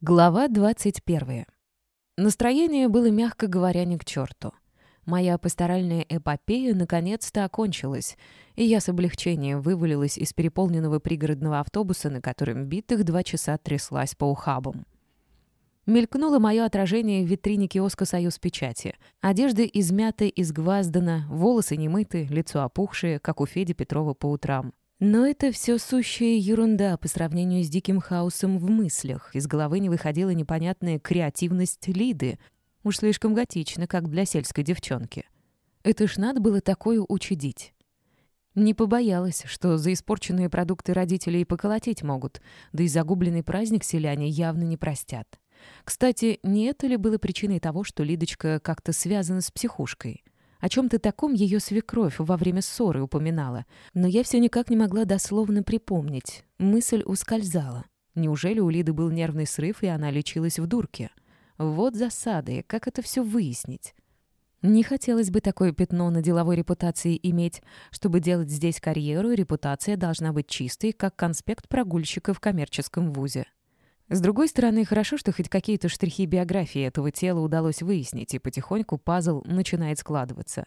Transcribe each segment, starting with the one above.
Глава 21. Настроение было, мягко говоря, не к черту. Моя пасторальная эпопея наконец-то окончилась, и я с облегчением вывалилась из переполненного пригородного автобуса, на котором битых два часа тряслась по ухабам. Мелькнуло мое отражение в витрине киоска «Союз печати». Одежда измята, изгваздана, волосы немыты, лицо опухшее, как у Феди Петрова по утрам. Но это все сущая ерунда по сравнению с диким хаосом в мыслях. Из головы не выходила непонятная креативность Лиды. Уж слишком готично, как для сельской девчонки. Это ж надо было такое учудить. Не побоялась, что за испорченные продукты родителей поколотить могут, да и загубленный праздник селяне явно не простят. Кстати, не это ли было причиной того, что Лидочка как-то связана с психушкой? О чем-то таком ее свекровь во время ссоры упоминала, но я все никак не могла дословно припомнить. Мысль ускользала. Неужели у Лиды был нервный срыв, и она лечилась в дурке? Вот засады, как это все выяснить? Не хотелось бы такое пятно на деловой репутации иметь. Чтобы делать здесь карьеру, репутация должна быть чистой, как конспект прогульщика в коммерческом вузе. С другой стороны, хорошо, что хоть какие-то штрихи биографии этого тела удалось выяснить, и потихоньку пазл начинает складываться.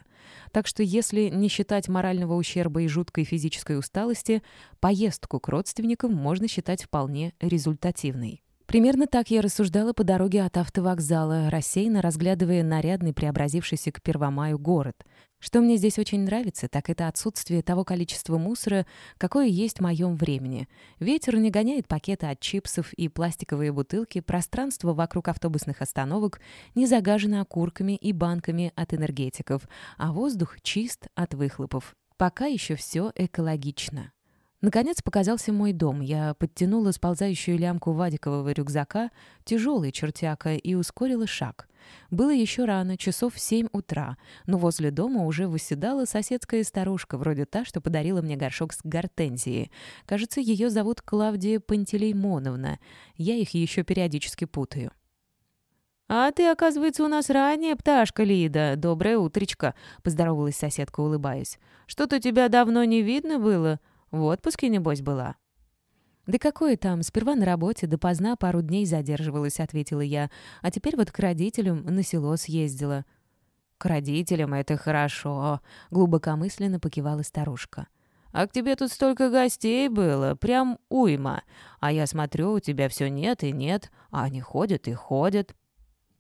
Так что если не считать морального ущерба и жуткой физической усталости, поездку к родственникам можно считать вполне результативной. Примерно так я рассуждала по дороге от автовокзала, рассеянно разглядывая нарядный преобразившийся к Первомаю город. Что мне здесь очень нравится, так это отсутствие того количества мусора, какое есть в моем времени. Ветер не гоняет пакеты от чипсов и пластиковые бутылки, пространство вокруг автобусных остановок не загажено окурками и банками от энергетиков, а воздух чист от выхлопов. Пока еще все экологично. Наконец показался мой дом. Я подтянула сползающую лямку вадикового рюкзака, тяжелый чертяка, и ускорила шаг. Было еще рано, часов в семь утра, но возле дома уже выседала соседская старушка, вроде та, что подарила мне горшок с гортензией. Кажется, ее зовут Клавдия Пантелеймоновна. Я их еще периодически путаю. «А ты, оказывается, у нас ранняя пташка, Лида. Доброе утречко», — поздоровалась соседка, улыбаясь. «Что-то тебя давно не видно было. В отпуске, небось, была?» «Да какое там, сперва на работе, допоздна пару дней задерживалась», — ответила я. «А теперь вот к родителям на село съездила». «К родителям это хорошо», — глубокомысленно покивала старушка. «А к тебе тут столько гостей было, прям уйма. А я смотрю, у тебя все нет и нет, а они ходят и ходят».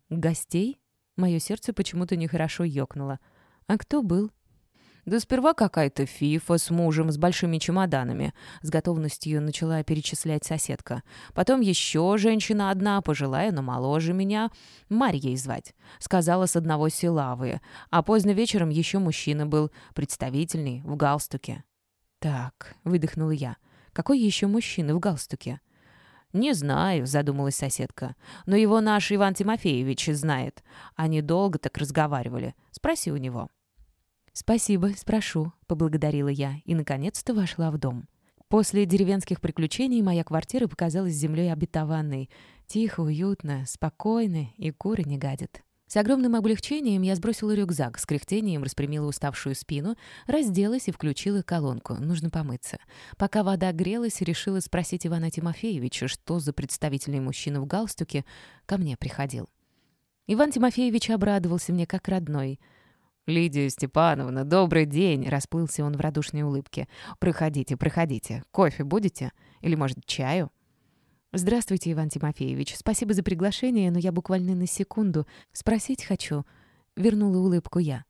«Гостей?» Мое сердце почему-то нехорошо ёкнуло. «А кто был?» Да сперва какая-то фифа с мужем, с большими чемоданами. С готовностью начала перечислять соседка. Потом еще женщина одна, пожилая, но моложе меня. Марьей звать. Сказала с одного села вы. А поздно вечером еще мужчина был, представительный, в галстуке. «Так», — выдохнула я. «Какой еще мужчина в галстуке?» «Не знаю», — задумалась соседка. «Но его наш Иван Тимофеевич знает. Они долго так разговаривали. Спроси у него». «Спасибо, спрошу», — поблагодарила я и, наконец-то, вошла в дом. После деревенских приключений моя квартира показалась землей обетованной. Тихо, уютно, спокойно, и куры не гадят. С огромным облегчением я сбросила рюкзак, с кряхтением распрямила уставшую спину, разделась и включила колонку. Нужно помыться. Пока вода грелась, решила спросить Ивана Тимофеевича, что за представительный мужчина в галстуке ко мне приходил. Иван Тимофеевич обрадовался мне как родной — «Лидия Степановна, добрый день!» — расплылся он в радушной улыбке. «Проходите, проходите. Кофе будете? Или, может, чаю?» «Здравствуйте, Иван Тимофеевич. Спасибо за приглашение, но я буквально на секунду. Спросить хочу». Вернула улыбку я.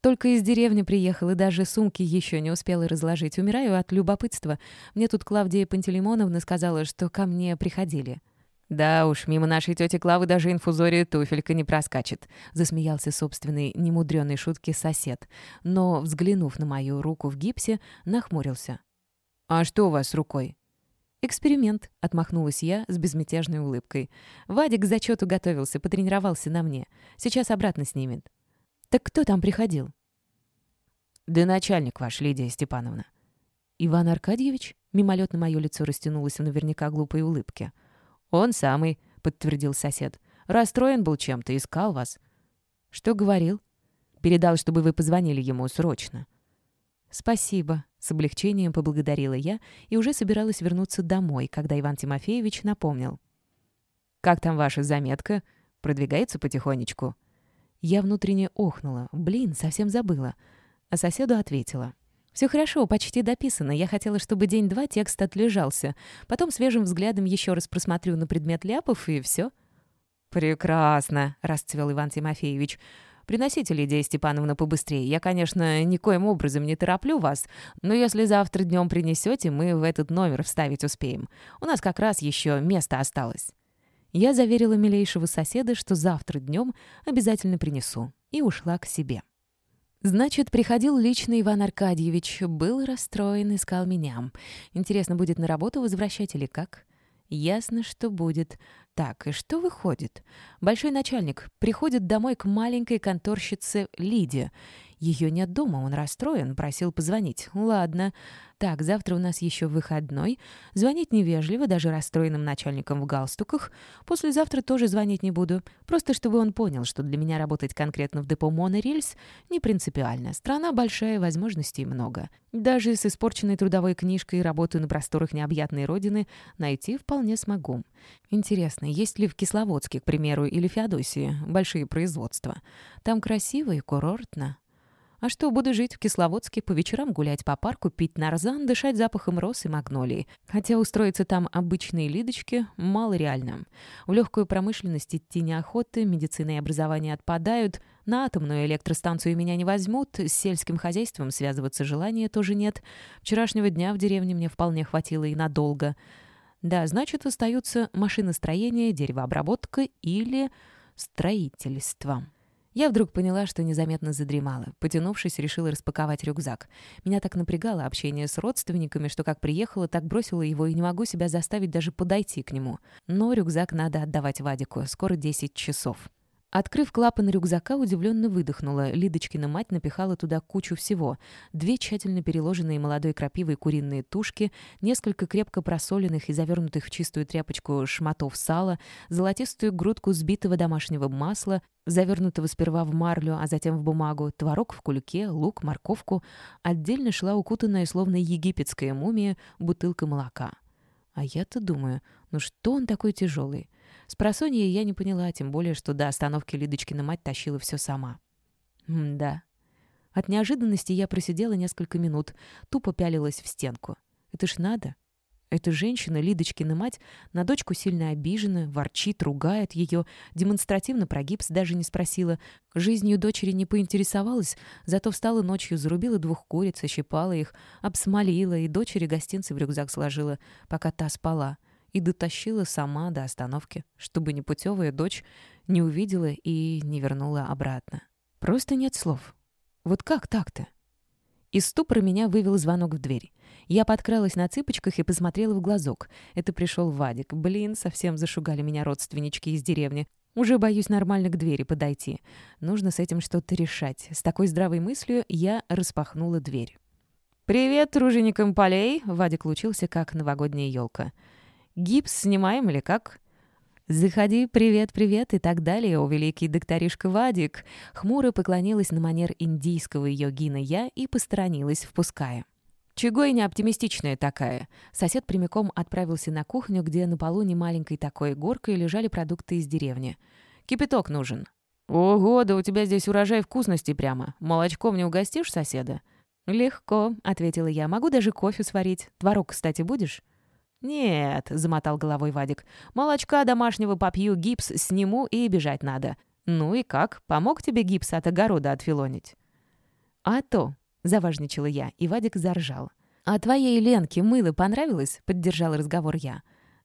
Только из деревни приехал и даже сумки еще не успела разложить. Умираю от любопытства. Мне тут Клавдия Пантелеймоновна сказала, что ко мне приходили. «Да уж, мимо нашей тети Клавы даже инфузория туфелька не проскачет», — засмеялся собственной немудрённой шутки сосед, но, взглянув на мою руку в гипсе, нахмурился. «А что у вас с рукой?» «Эксперимент», — отмахнулась я с безмятежной улыбкой. «Вадик к зачету готовился, потренировался на мне. Сейчас обратно снимет». «Так кто там приходил?» «Да начальник ваш, Лидия Степановна». «Иван Аркадьевич?» Мимолетно мое лицо растянулось в наверняка глупой улыбке. «Он самый», — подтвердил сосед. «Расстроен был чем-то, искал вас». «Что говорил?» «Передал, чтобы вы позвонили ему срочно». «Спасибо», — с облегчением поблагодарила я и уже собиралась вернуться домой, когда Иван Тимофеевич напомнил. Как там ваша заметка? Продвигается потихонечку?» Я внутренне охнула. Блин, совсем забыла. А соседу ответила. «Все хорошо, почти дописано. Я хотела, чтобы день-два текст отлежался. Потом свежим взглядом еще раз просмотрю на предмет ляпов, и все». «Прекрасно», — расцвел Иван Тимофеевич. «Приносите, Лидия Степановна, побыстрее. Я, конечно, никоим образом не тороплю вас, но если завтра днем принесете, мы в этот номер вставить успеем. У нас как раз еще место осталось». Я заверила милейшего соседа, что завтра днем обязательно принесу, и ушла к себе. Значит, приходил лично Иван Аркадьевич, был расстроен, искал меня. Интересно, будет на работу возвращать или как? Ясно, что будет. Так, и что выходит? Большой начальник приходит домой к маленькой конторщице Лиде ее нет дома, он расстроен, просил позвонить. Ладно. Так, завтра у нас еще выходной. Звонить невежливо, даже расстроенным начальникам в галстуках. Послезавтра тоже звонить не буду. Просто чтобы он понял, что для меня работать конкретно в депо «Монорельс» не принципиально. Страна большая, возможностей много. Даже с испорченной трудовой книжкой и работой на просторах необъятной родины найти вполне смогу. Интересно, есть ли в Кисловодске, к примеру, или Феодосии большие производства? Там красиво и курортно. А что, буду жить в Кисловодске, по вечерам гулять по парку, пить нарзан, дышать запахом роз и магнолии. Хотя устроиться там обычные лидочки мало реально. В легкую промышленность идти неохоты, медицина и образование отпадают, на атомную электростанцию меня не возьмут, с сельским хозяйством связываться желания тоже нет. Вчерашнего дня в деревне мне вполне хватило и надолго. Да, значит, остаются машиностроение, деревообработка или строительство. Я вдруг поняла, что незаметно задремала. Потянувшись, решила распаковать рюкзак. Меня так напрягало общение с родственниками, что как приехала, так бросила его и не могу себя заставить даже подойти к нему. Но рюкзак надо отдавать Вадику. Скоро 10 часов. Открыв клапан рюкзака, удивленно выдохнула. Лидочкина мать напихала туда кучу всего. Две тщательно переложенные молодой крапивой куриные тушки, несколько крепко просоленных и завернутых в чистую тряпочку шматов сала, золотистую грудку сбитого домашнего масла, завернутого сперва в марлю, а затем в бумагу, творог в кульке, лук, морковку. Отдельно шла укутанная, словно египетская мумия, бутылка молока. А я-то думаю, ну что он такой тяжелый? С просонья я не поняла, тем более, что до остановки Лидочкина мать тащила все сама. М да. От неожиданности я просидела несколько минут, тупо пялилась в стенку. Это ж надо. Эта женщина, Лидочкина мать, на дочку сильно обижена, ворчит, ругает ее, демонстративно про даже не спросила. Жизнью дочери не поинтересовалась, зато встала ночью, зарубила двух куриц, ощипала их, обсмолила и дочери гостинцы в рюкзак сложила, пока та спала и дотащила сама до остановки, чтобы непутевая дочь не увидела и не вернула обратно. Просто нет слов. Вот как так-то? Из ступора меня вывел звонок в дверь. Я подкралась на цыпочках и посмотрела в глазок. Это пришел Вадик. Блин, совсем зашугали меня родственнички из деревни. Уже боюсь нормально к двери подойти. Нужно с этим что-то решать. С такой здравой мыслью я распахнула дверь. «Привет, труженикам полей!» — Вадик лучился, как новогодняя елка. Гипс снимаем или как?» «Заходи, привет-привет» и так далее, о великий докторишка Вадик. Хмуро поклонилась на манер индийского йогина я и посторонилась, впуская. Чего оптимистичная такая. Сосед прямиком отправился на кухню, где на полу немаленькой такой горкой лежали продукты из деревни. «Кипяток нужен». «Ого, да у тебя здесь урожай вкусности прямо. Молочком не угостишь соседа?» «Легко», — ответила я. «Могу даже кофе сварить. Творог, кстати, будешь?» «Нет», — замотал головой Вадик. «Молочка домашнего попью, гипс сниму и бежать надо. Ну и как? Помог тебе гипс от огорода отфилонить?» «А то», — заважничала я, и Вадик заржал. «А твоей Ленке мыло понравилось?» — поддержал разговор я.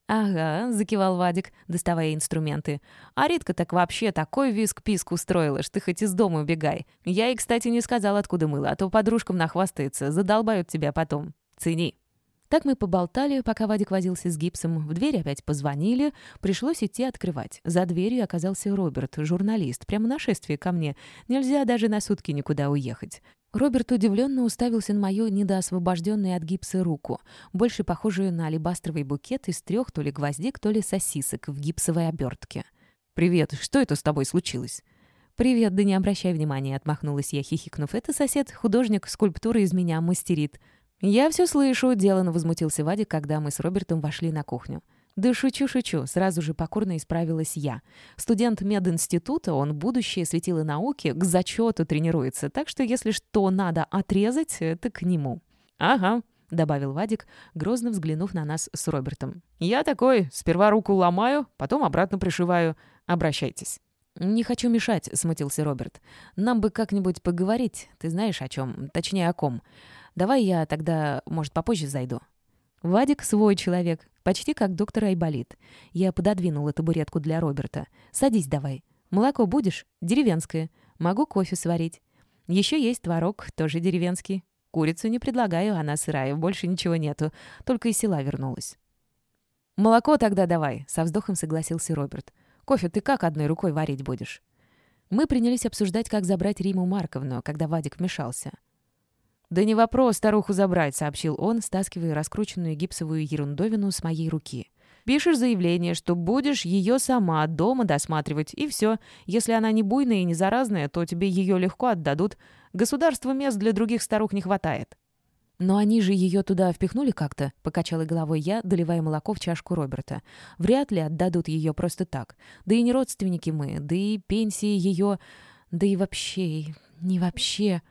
«Ага», — закивал Вадик, доставая инструменты. «А Ритка так вообще такой виск-писк устроила, что ты хоть из дома убегай. Я ей, кстати, не сказал, откуда мыло, а то подружкам нахвастается, задолбают тебя потом. Цени». Так мы поболтали, пока Вадик возился с гипсом. В дверь опять позвонили. Пришлось идти открывать. За дверью оказался Роберт, журналист. Прямо нашествие ко мне. Нельзя даже на сутки никуда уехать. Роберт удивленно уставился на мою недоосвобожденную от гипса руку, больше похожую на алебастровый букет из трех то ли гвоздик, то ли сосисок в гипсовой обертке. «Привет, что это с тобой случилось?» «Привет, да не обращай внимания», — отмахнулась я, хихикнув. «Это сосед, художник, скульптуры из меня мастерит». «Я все слышу», — деланно возмутился Вадик, когда мы с Робертом вошли на кухню. «Да шучу-шучу», — сразу же покорно исправилась я. «Студент мединститута, он будущее светило науки, к зачету тренируется, так что если что надо отрезать, это к нему». «Ага», — добавил Вадик, грозно взглянув на нас с Робертом. «Я такой, сперва руку ломаю, потом обратно пришиваю. Обращайтесь». «Не хочу мешать», — смутился Роберт. «Нам бы как-нибудь поговорить. Ты знаешь, о чем? Точнее, о ком. Давай я тогда, может, попозже зайду». Вадик свой человек, почти как доктор Айболит. Я пододвинула табуретку для Роберта. «Садись давай. Молоко будешь? Деревенское. Могу кофе сварить. Еще есть творог, тоже деревенский. Курицу не предлагаю, она сырая, больше ничего нету. Только из села вернулась». «Молоко тогда давай», — со вздохом согласился Роберт. «Кофе ты как одной рукой варить будешь?» Мы принялись обсуждать, как забрать Риму Марковну, когда Вадик вмешался. «Да не вопрос старуху забрать», — сообщил он, стаскивая раскрученную гипсовую ерундовину с моей руки. «Пишешь заявление, что будешь ее сама дома досматривать, и все. Если она не буйная и не заразная, то тебе ее легко отдадут. Государству мест для других старух не хватает». «Но они же ее туда впихнули как-то», — покачала головой я, доливая молоко в чашку Роберта. «Вряд ли отдадут ее просто так. Да и не родственники мы, да и пенсии ее... Да и вообще... не вообще...»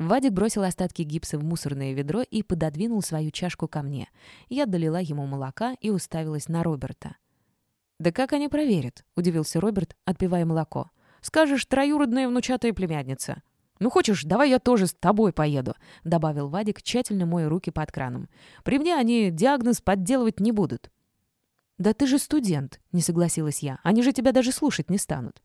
Вадик бросил остатки гипса в мусорное ведро и пододвинул свою чашку ко мне. Я долила ему молока и уставилась на Роберта. «Да как они проверят?» — удивился Роберт, отпивая молоко. «Скажешь, троюродная внучатая племянница». «Ну хочешь, давай я тоже с тобой поеду», — добавил Вадик, тщательно моя руки под краном. «При мне они диагноз подделывать не будут». «Да ты же студент», — не согласилась я. «Они же тебя даже слушать не станут».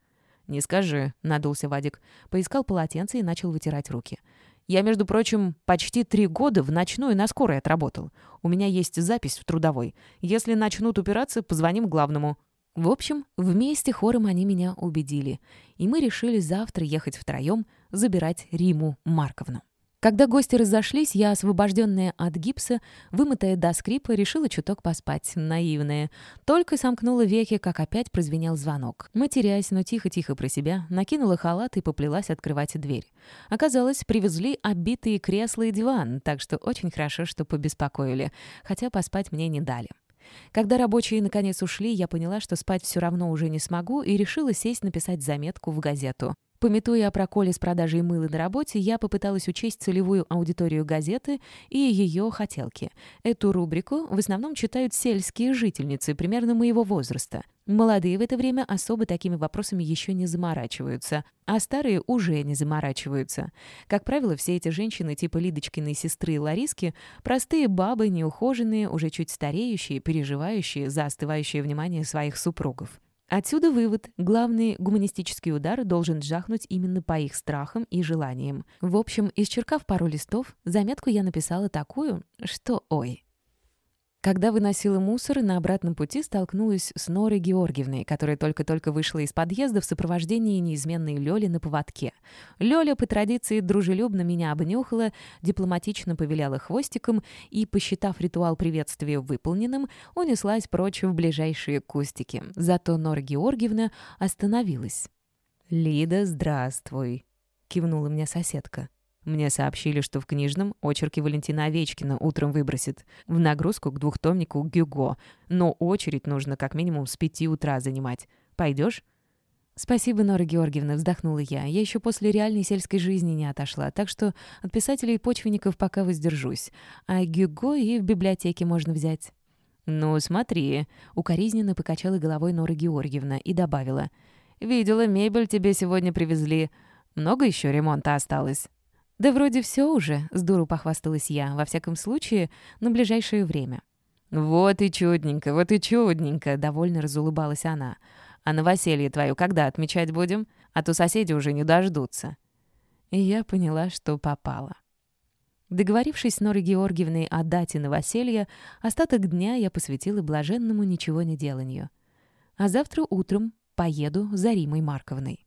«Не скажи», — надулся Вадик. Поискал полотенце и начал вытирать руки. «Я, между прочим, почти три года в ночную на скорой отработал. У меня есть запись в трудовой. Если начнут упираться, позвоним главному». В общем, вместе хором они меня убедили. И мы решили завтра ехать втроем забирать Риму Марковну. Когда гости разошлись, я, освобожденная от гипса, вымытая до скрипа, решила чуток поспать, наивная. Только сомкнула веки, как опять прозвенел звонок. Матерясь, но тихо-тихо про себя, накинула халат и поплелась открывать дверь. Оказалось, привезли обитые кресла и диван, так что очень хорошо, что побеспокоили, хотя поспать мне не дали. Когда рабочие наконец ушли, я поняла, что спать все равно уже не смогу, и решила сесть написать заметку в газету. Пометуя о проколе с продажей мыла на работе, я попыталась учесть целевую аудиторию газеты и ее хотелки. Эту рубрику в основном читают сельские жительницы примерно моего возраста. Молодые в это время особо такими вопросами еще не заморачиваются, а старые уже не заморачиваются. Как правило, все эти женщины типа Лидочкиной сестры Лариски – простые бабы, неухоженные, уже чуть стареющие, переживающие за остывающее внимание своих супругов. Отсюда вывод. Главный гуманистический удар должен жахнуть именно по их страхам и желаниям. В общем, исчеркав пару листов, заметку я написала такую, что ой. Когда выносила мусор, на обратном пути столкнулась с Норой Георгиевной, которая только-только вышла из подъезда в сопровождении неизменной Лёли на поводке. Лёля по традиции дружелюбно меня обнюхала, дипломатично повеляла хвостиком и, посчитав ритуал приветствия выполненным, унеслась прочь в ближайшие кустики. Зато Нора Георгиевна остановилась. «Лида, здравствуй!» — кивнула мне соседка. Мне сообщили, что в книжном очерки Валентина Овечкина утром выбросит. В нагрузку к двухтомнику Гюго. Но очередь нужно как минимум с пяти утра занимать. Пойдешь? «Спасибо, Нора Георгиевна», — вздохнула я. «Я еще после реальной сельской жизни не отошла, так что от писателей и почвенников пока воздержусь. А Гюго и в библиотеке можно взять». «Ну, смотри», — укоризненно покачала головой Нора Георгиевна и добавила. «Видела, мебель тебе сегодня привезли. Много еще ремонта осталось?» «Да вроде все уже», — с дуру похвасталась я, во всяком случае, на ближайшее время. «Вот и чудненько, вот и чудненько», — довольно разулыбалась она. «А новоселье твое когда отмечать будем? А то соседи уже не дождутся». И я поняла, что попала. Договорившись с Норой Георгиевной о дате новоселья, остаток дня я посвятила блаженному ничего не деланию. А завтра утром поеду за Римой Марковной.